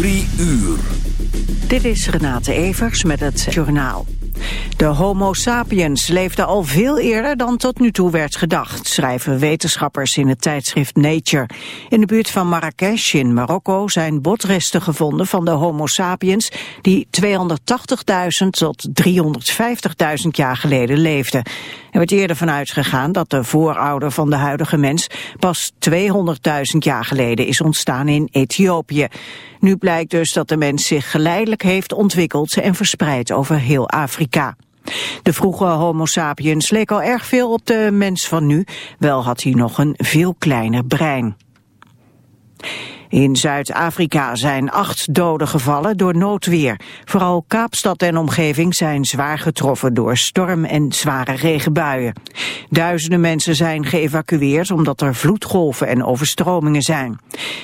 Uur. Dit is Renate Evers met het Journaal. De homo sapiens leefde al veel eerder dan tot nu toe werd gedacht, schrijven wetenschappers in het tijdschrift Nature. In de buurt van Marrakesh in Marokko zijn botresten gevonden van de homo sapiens die 280.000 tot 350.000 jaar geleden leefden. Er werd eerder vanuit gegaan dat de voorouder van de huidige mens pas 200.000 jaar geleden is ontstaan in Ethiopië. Nu blijkt dus dat de mens zich geleidelijk heeft ontwikkeld en verspreid over heel Afrika. De vroege homo sapiens leek al erg veel op de mens van nu, wel had hij nog een veel kleiner brein. In Zuid-Afrika zijn acht doden gevallen door noodweer. Vooral Kaapstad en omgeving zijn zwaar getroffen door storm en zware regenbuien. Duizenden mensen zijn geëvacueerd omdat er vloedgolven en overstromingen zijn.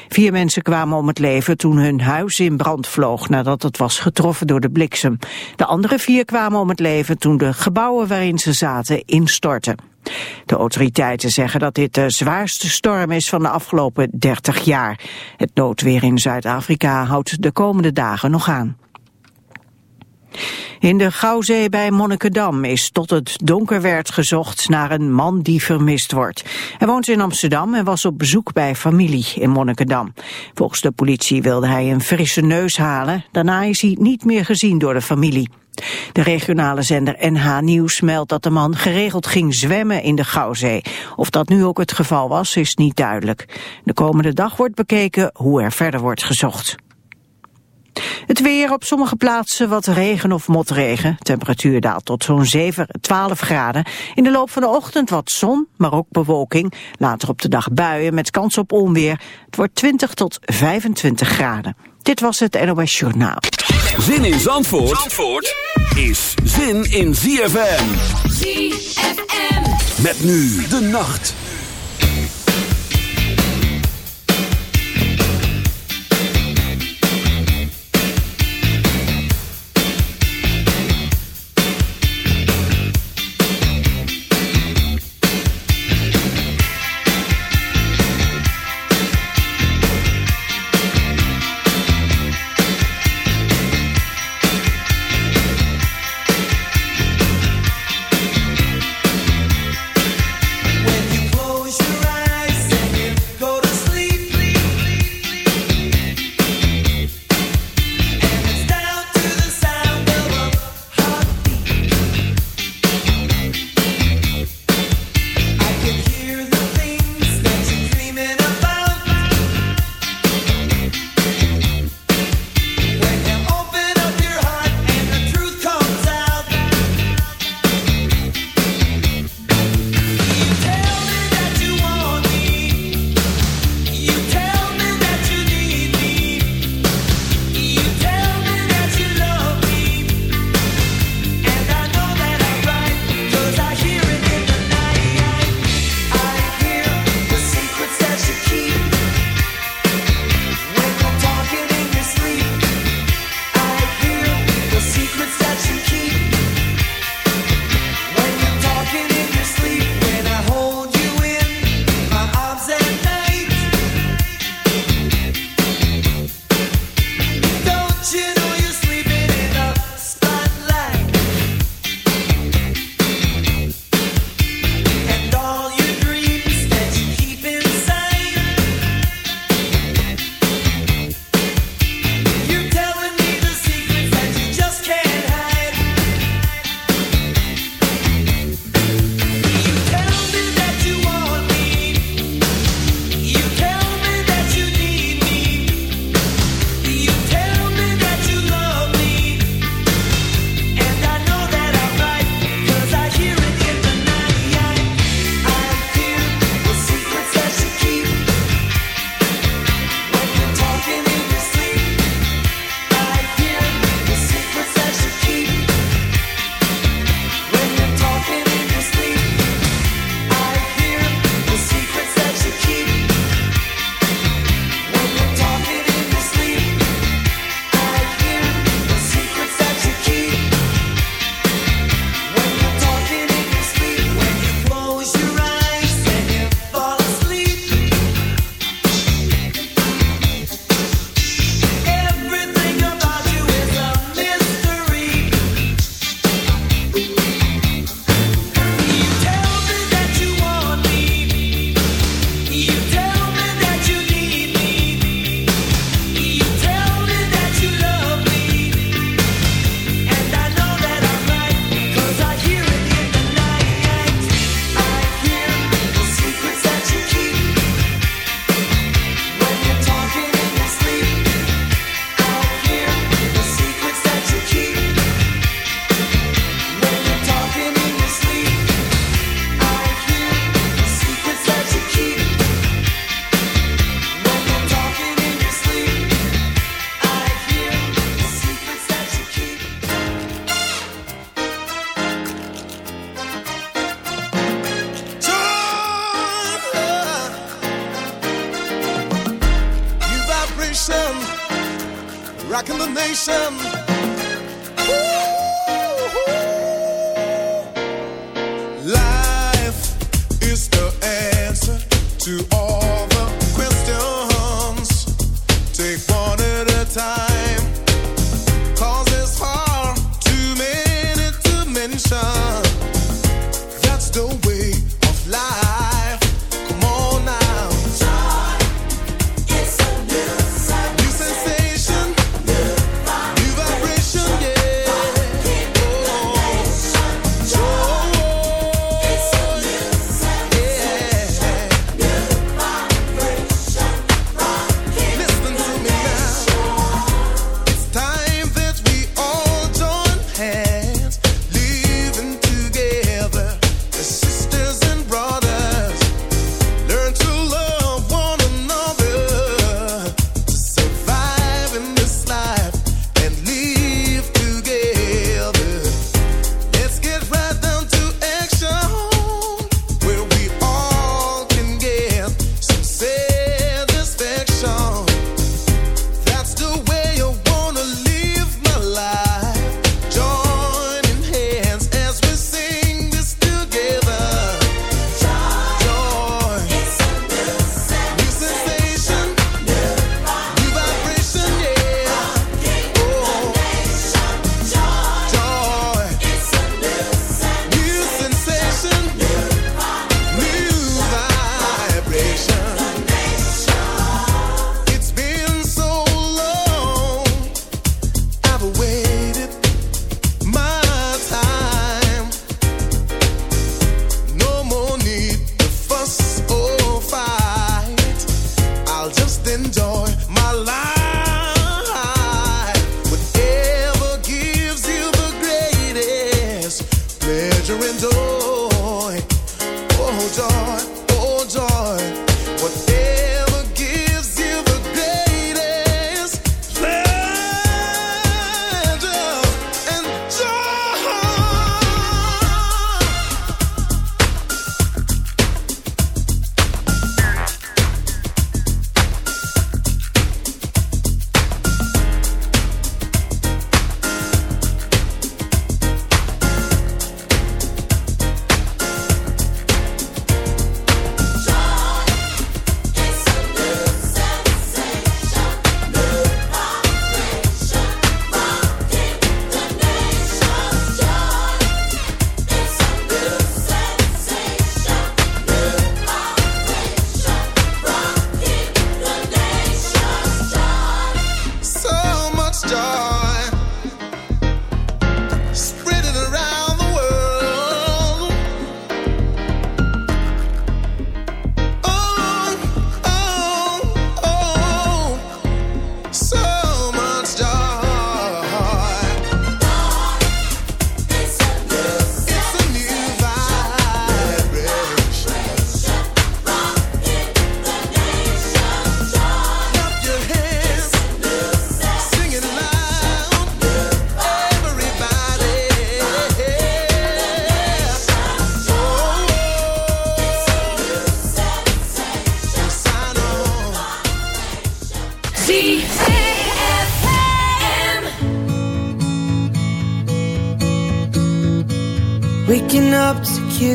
Vier mensen kwamen om het leven toen hun huis in brand vloog nadat het was getroffen door de bliksem. De andere vier kwamen om het leven toen de gebouwen waarin ze zaten instortten. De autoriteiten zeggen dat dit de zwaarste storm is van de afgelopen 30 jaar. Het noodweer in Zuid-Afrika houdt de komende dagen nog aan. In de Gouwzee bij Monnikendam is tot het donker werd gezocht naar een man die vermist wordt. Hij woont in Amsterdam en was op bezoek bij familie in Monnikendam. Volgens de politie wilde hij een frisse neus halen. Daarna is hij niet meer gezien door de familie. De regionale zender NH Nieuws meldt dat de man geregeld ging zwemmen in de Gouwzee. Of dat nu ook het geval was, is niet duidelijk. De komende dag wordt bekeken hoe er verder wordt gezocht. Het weer op sommige plaatsen wat regen of motregen. Temperatuur daalt tot zo'n 7, 12 graden. In de loop van de ochtend wat zon, maar ook bewolking. Later op de dag buien met kans op onweer. Het wordt 20 tot 25 graden. Dit was het NOS Journaal. Zin in Zandvoort, Zandvoort is zin in ZFM. ZFM. Met nu de nacht.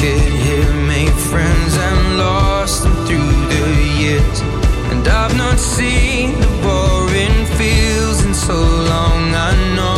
kid here made friends and lost them through the years. And I've not seen the boring fields in so long, I know.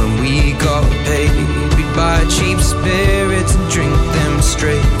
buy cheap spirits and drink them straight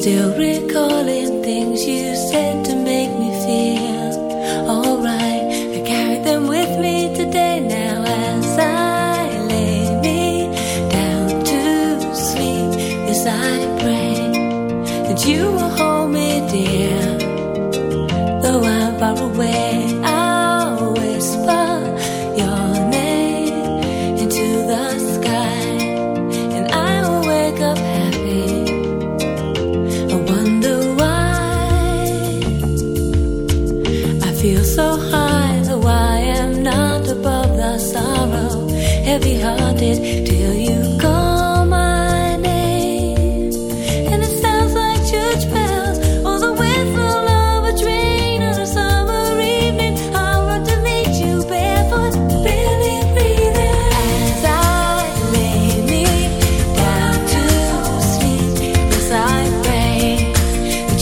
still recalling things you said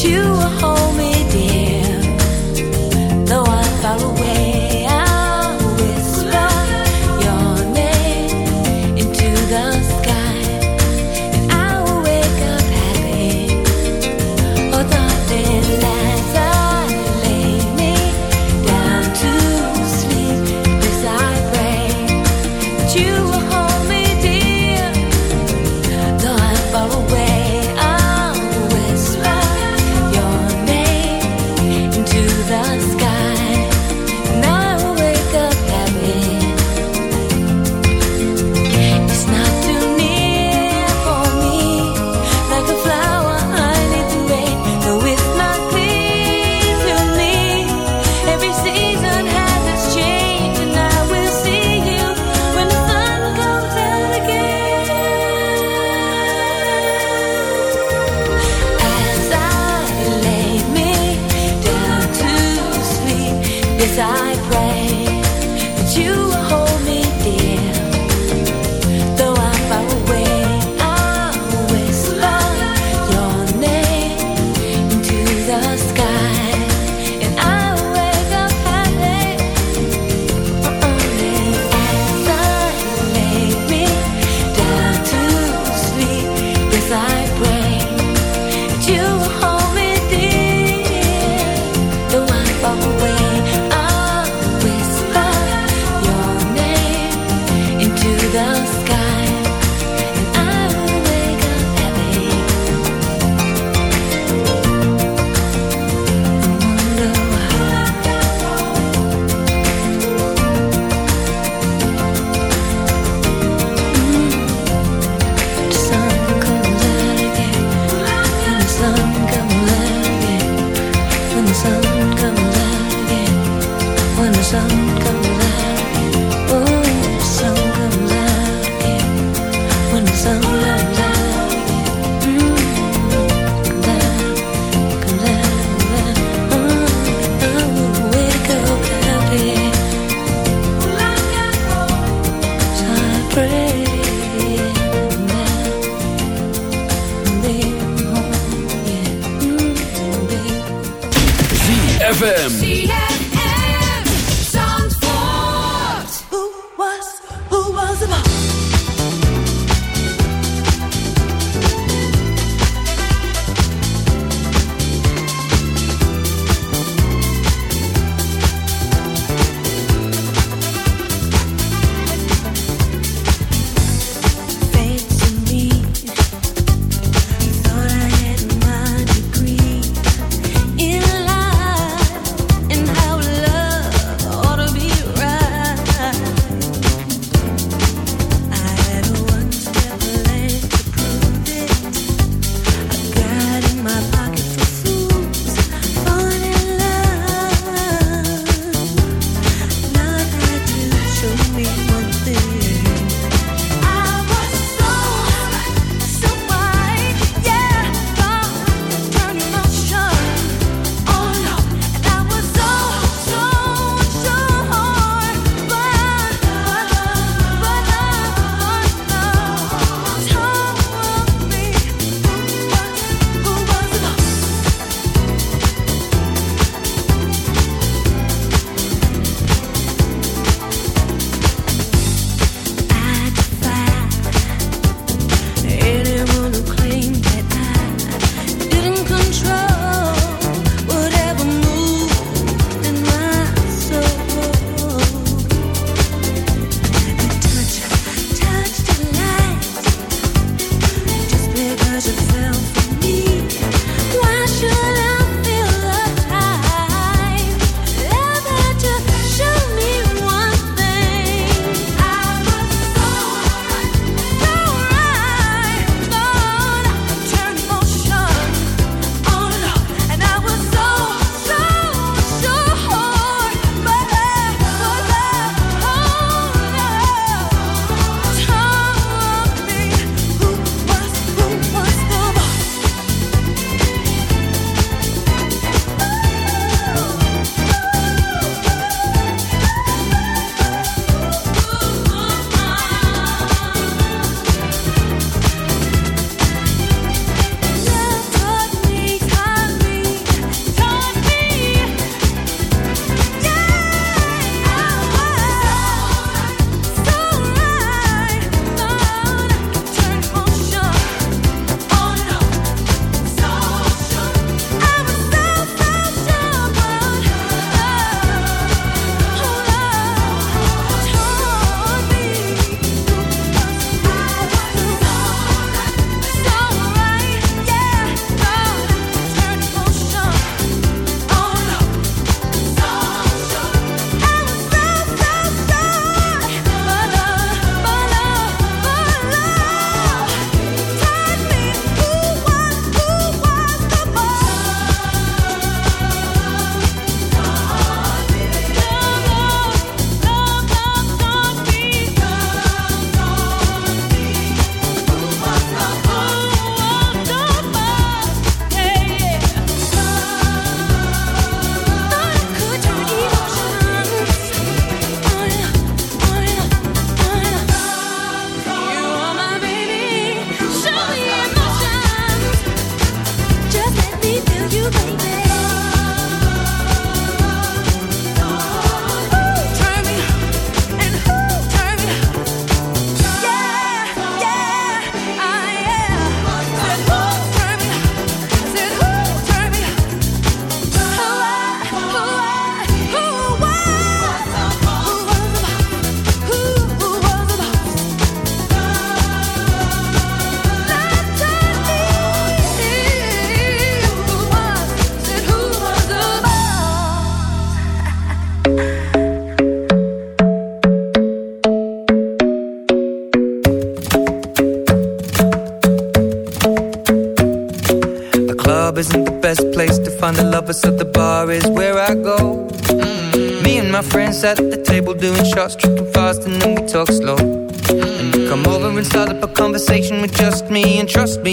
you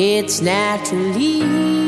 It's naturally.